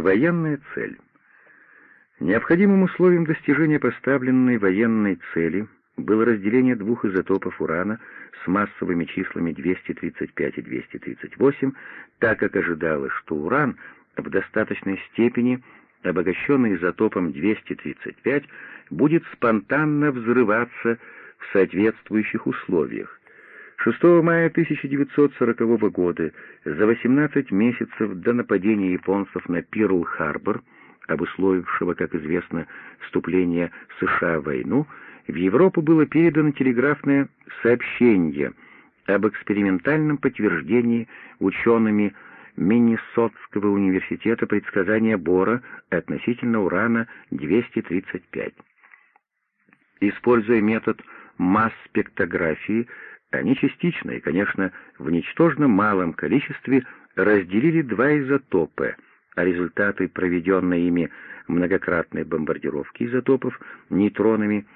Военная цель. Необходимым условием достижения поставленной военной цели было разделение двух изотопов урана с массовыми числами 235 и 238, так как ожидалось, что уран в достаточной степени, обогащенный изотопом 235, будет спонтанно взрываться в соответствующих условиях. 6 мая 1940 года, за 18 месяцев до нападения японцев на Пирл-Харбор, обусловившего, как известно, вступление США в войну, в Европу было передано телеграфное сообщение об экспериментальном подтверждении учеными Миннесотского университета предсказания Бора относительно урана-235. Используя метод масс-спектографии, они частично и, конечно, в ничтожно малом количестве разделили два изотопа, а результаты проведенной ими многократной бомбардировки изотопов нейтронами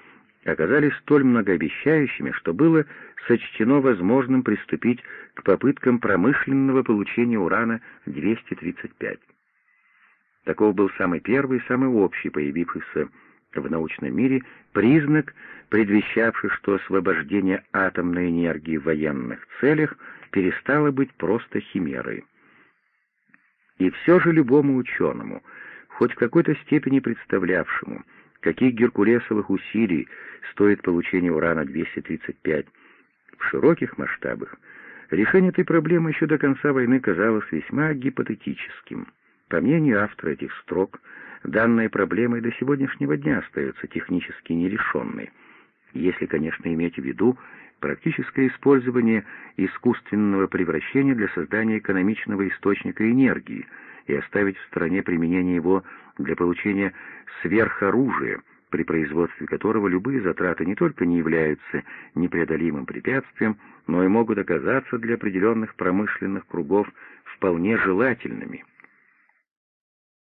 оказались столь многообещающими, что было сочтено возможным приступить к попыткам промышленного получения урана-235. Таков был самый первый, самый общий появившийся в научном мире признак, предвещавший, что освобождение атомной энергии в военных целях перестало быть просто химерой. И все же любому ученому, хоть в какой-то степени представлявшему, каких геркулесовых усилий стоит получение урана-235 в широких масштабах, решение этой проблемы еще до конца войны казалось весьма гипотетическим. По мнению автора этих строк, данная проблема и до сегодняшнего дня остается технически нерешенной, если, конечно, иметь в виду практическое использование искусственного превращения для создания экономичного источника энергии и оставить в стороне применение его для получения сверхоружия, при производстве которого любые затраты не только не являются непреодолимым препятствием, но и могут оказаться для определенных промышленных кругов вполне желательными.